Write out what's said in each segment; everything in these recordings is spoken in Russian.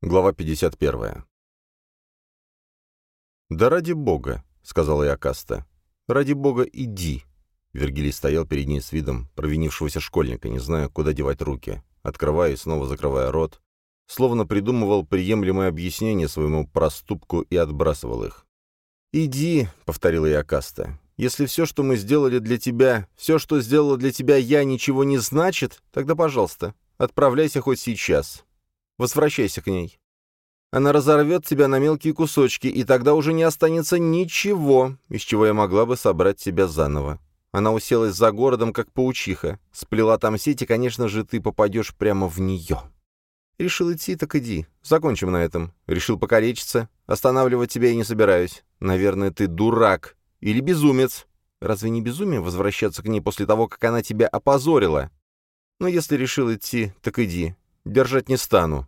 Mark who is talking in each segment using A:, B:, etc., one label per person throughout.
A: Глава 51. «Да ради бога», — сказала я Каста. «Ради бога иди». Вергилий стоял перед ней с видом провинившегося школьника, не зная, куда девать руки, открывая и снова закрывая рот, словно придумывал приемлемое объяснение своему проступку и отбрасывал их. «Иди», — повторила я Каста. «Если все, что мы сделали для тебя, все, что сделала для тебя я, ничего не значит, тогда, пожалуйста, отправляйся хоть сейчас. Возвращайся к ней. Она разорвет тебя на мелкие кусочки, и тогда уже не останется ничего, из чего я могла бы собрать тебя заново. Она уселась за городом, как паучиха. Сплела там сеть, и, конечно же, ты попадешь прямо в нее. Решил идти, так иди. Закончим на этом. Решил покалечиться. Останавливать тебя я не собираюсь. Наверное, ты дурак. Или безумец. Разве не безумие возвращаться к ней после того, как она тебя опозорила? Но если решил идти, так иди. Держать не стану».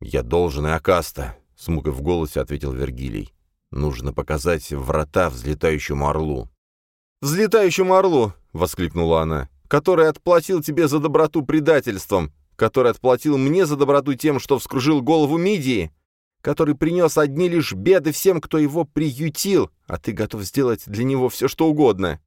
A: «Я должен и Акаста», — с мукой в голосе ответил Вергилий. «Нужно показать врата взлетающему орлу».
B: «Взлетающему орлу!» — воскликнула она. «Который отплатил тебе за доброту предательством, который отплатил мне за доброту тем, что вскружил голову Мидии, который принес одни лишь беды всем, кто его приютил, а ты готов сделать для него все, что угодно».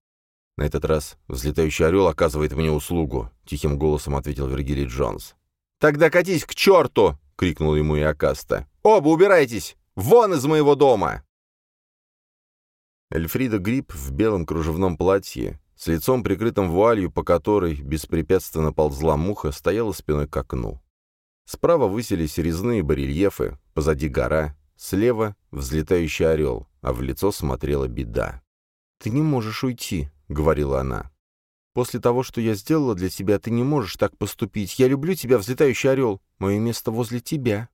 A: «На этот раз взлетающий орел оказывает мне услугу», — тихим голосом ответил Вергилий Джонс.
B: «Тогда катись к черту!» — крикнул ему и Акаста. «Оба убирайтесь! Вон из моего дома!»
A: Эльфрида Гриб в белом кружевном платье, с лицом прикрытым вуалью, по которой беспрепятственно ползла муха, стояла спиной к окну. Справа высились резные барельефы, позади гора, слева — взлетающий орел, а в лицо смотрела беда.
B: «Ты не можешь уйти», — говорила она. После того, что я сделала для тебя, ты не можешь так поступить. Я люблю тебя, взлетающий орел. Мое место возле тебя».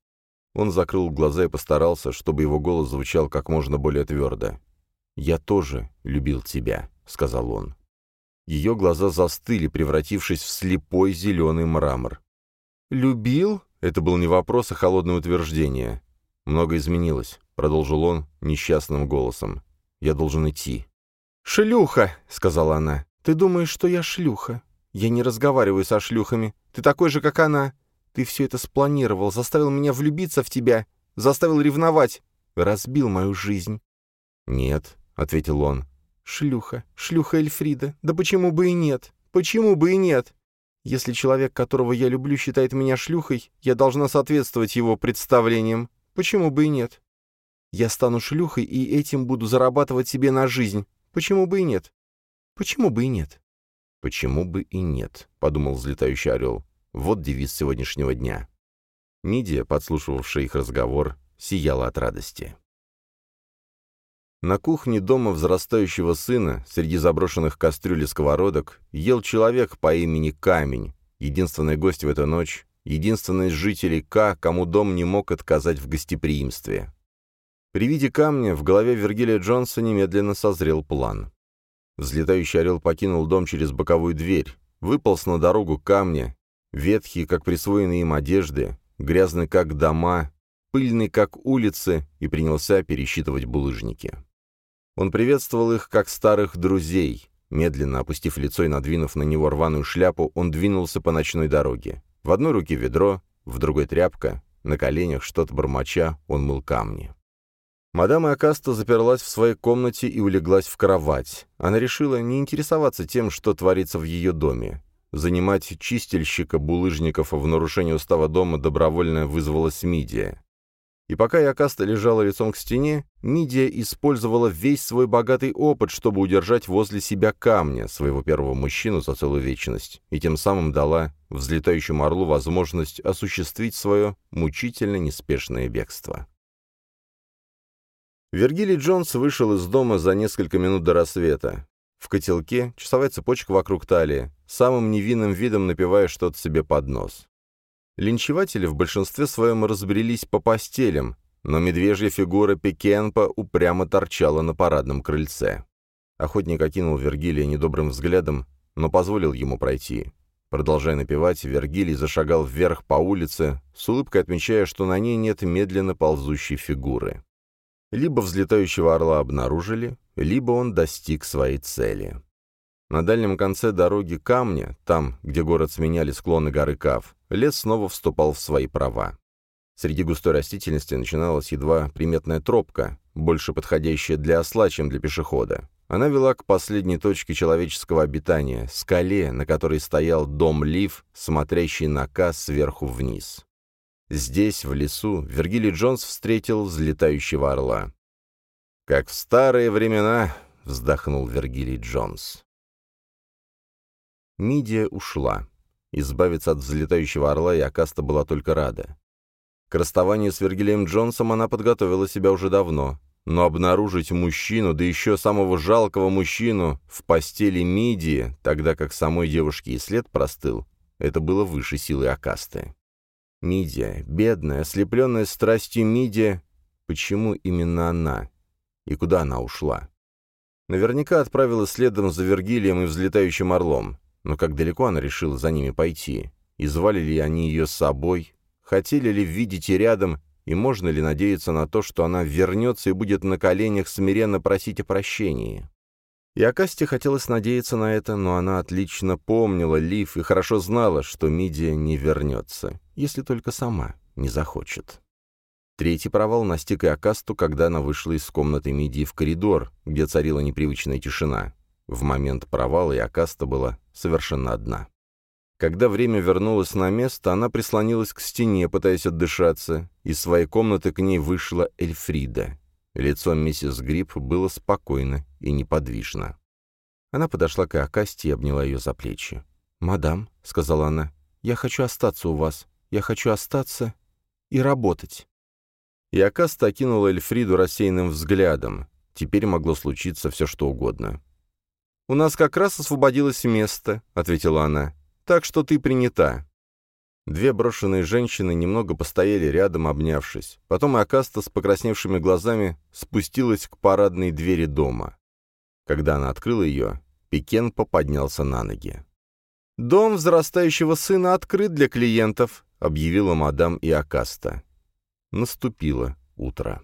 A: Он закрыл глаза и постарался, чтобы его голос звучал как можно более твердо. «Я тоже любил тебя», — сказал он. Ее глаза застыли, превратившись в слепой зеленый мрамор.
B: «Любил?» — это был не вопрос, а холодное утверждение.
A: «Много изменилось», — продолжил он несчастным голосом. «Я должен идти».
B: «Шлюха!» — сказала она. «Ты думаешь, что я шлюха? Я не разговариваю со шлюхами. Ты такой же, как она. Ты все это спланировал, заставил меня влюбиться в тебя, заставил ревновать, разбил мою жизнь».
A: «Нет», — ответил он.
B: «Шлюха, шлюха Эльфрида. Да почему бы и нет? Почему бы и нет? Если человек, которого я люблю, считает меня шлюхой, я должна соответствовать его представлениям. Почему бы и нет? Я стану шлюхой и этим буду зарабатывать себе на жизнь. Почему бы и нет? Почему бы и нет?
A: Почему бы и нет, подумал взлетающий орел. Вот девиз сегодняшнего дня. Мидия, подслушивавшая их разговор, сияла от радости. На кухне дома взрастающего сына, среди заброшенных кастрюль и сковородок, ел человек по имени Камень, единственный гость в эту ночь, единственный из жителей К, кому дом не мог отказать в гостеприимстве. При виде камня в голове Вергилия Джонса немедленно созрел план. Взлетающий орел покинул дом через боковую дверь, выполз на дорогу камня, ветхие, как присвоенные им одежды, грязный, как дома, пыльный, как улицы, и принялся пересчитывать булыжники. Он приветствовал их, как старых друзей. Медленно опустив лицо и надвинув на него рваную шляпу, он двинулся по ночной дороге. В одной руке ведро, в другой тряпка, на коленях что-то бормоча, он мыл камни. Мадам Акаста заперлась в своей комнате и улеглась в кровать. Она решила не интересоваться тем, что творится в ее доме. Занимать чистильщика булыжников в нарушении устава дома добровольно вызвалась Мидия. И пока Якаста лежала лицом к стене, Мидия использовала весь свой богатый опыт, чтобы удержать возле себя камня, своего первого мужчину за целую вечность, и тем самым дала взлетающему орлу возможность осуществить свое мучительно неспешное бегство. Вергилий Джонс вышел из дома за несколько минут до рассвета. В котелке часовая цепочка вокруг талии, самым невинным видом напивая что-то себе под нос. Линчеватели в большинстве своем разбрелись по постелям, но медвежья фигура Пекенпа упрямо торчала на парадном крыльце. Охотник окинул Вергилия недобрым взглядом, но позволил ему пройти. Продолжая напевать, Вергилий зашагал вверх по улице, с улыбкой отмечая, что на ней нет медленно ползущей фигуры. Либо взлетающего орла обнаружили, либо он достиг своей цели. На дальнем конце дороги Камня, там, где город сменяли склоны горы Кав, лес снова вступал в свои права. Среди густой растительности начиналась едва приметная тропка, больше подходящая для осла, чем для пешехода. Она вела к последней точке человеческого обитания, скале, на которой стоял дом Лив, смотрящий на Ка сверху вниз. Здесь, в лесу, Вергилий Джонс встретил взлетающего орла. «Как в старые времена», — вздохнул Вергилий Джонс. Мидия ушла. Избавиться от взлетающего орла и Акаста была только рада. К расставанию с Вергилием Джонсом она подготовила себя уже давно, но обнаружить мужчину, да еще самого жалкого мужчину, в постели Мидии, тогда как самой девушке и след простыл, это было выше силы Акасты. Мидия, бедная, ослепленная страстью Мидия, почему именно она? И куда она ушла? Наверняка отправилась следом за Вергилием и взлетающим орлом, но как далеко она решила за ними пойти? И звали ли они ее с собой? Хотели ли видеть и рядом, и можно ли надеяться на то, что она вернется и будет на коленях смиренно просить о прощении? И Акасте хотелось надеяться на это, но она отлично помнила Лив и хорошо знала, что Мидия не вернется, если только сама не захочет. Третий провал настиг и Акасту, когда она вышла из комнаты Мидии в коридор, где царила непривычная тишина. В момент провала и Акаста была совершенно одна. Когда время вернулось на место, она прислонилась к стене, пытаясь отдышаться. Из своей комнаты к ней вышла Эльфрида. Лицо миссис Гриб было спокойно и неподвижно. Она подошла к Акасте и обняла ее за плечи. «Мадам», — сказала она, — «я хочу остаться у вас. Я хочу остаться и работать». И Акаста окинула Эльфриду рассеянным взглядом. Теперь могло случиться все, что угодно. «У нас как раз освободилось место», — ответила она так что ты принята». Две брошенные женщины немного постояли рядом, обнявшись. Потом Акаста с покрасневшими глазами спустилась к парадной двери дома. Когда она открыла ее, Пикенпо поднялся на ноги. «Дом взрастающего сына открыт для клиентов», — объявила мадам и Акаста. Наступило утро.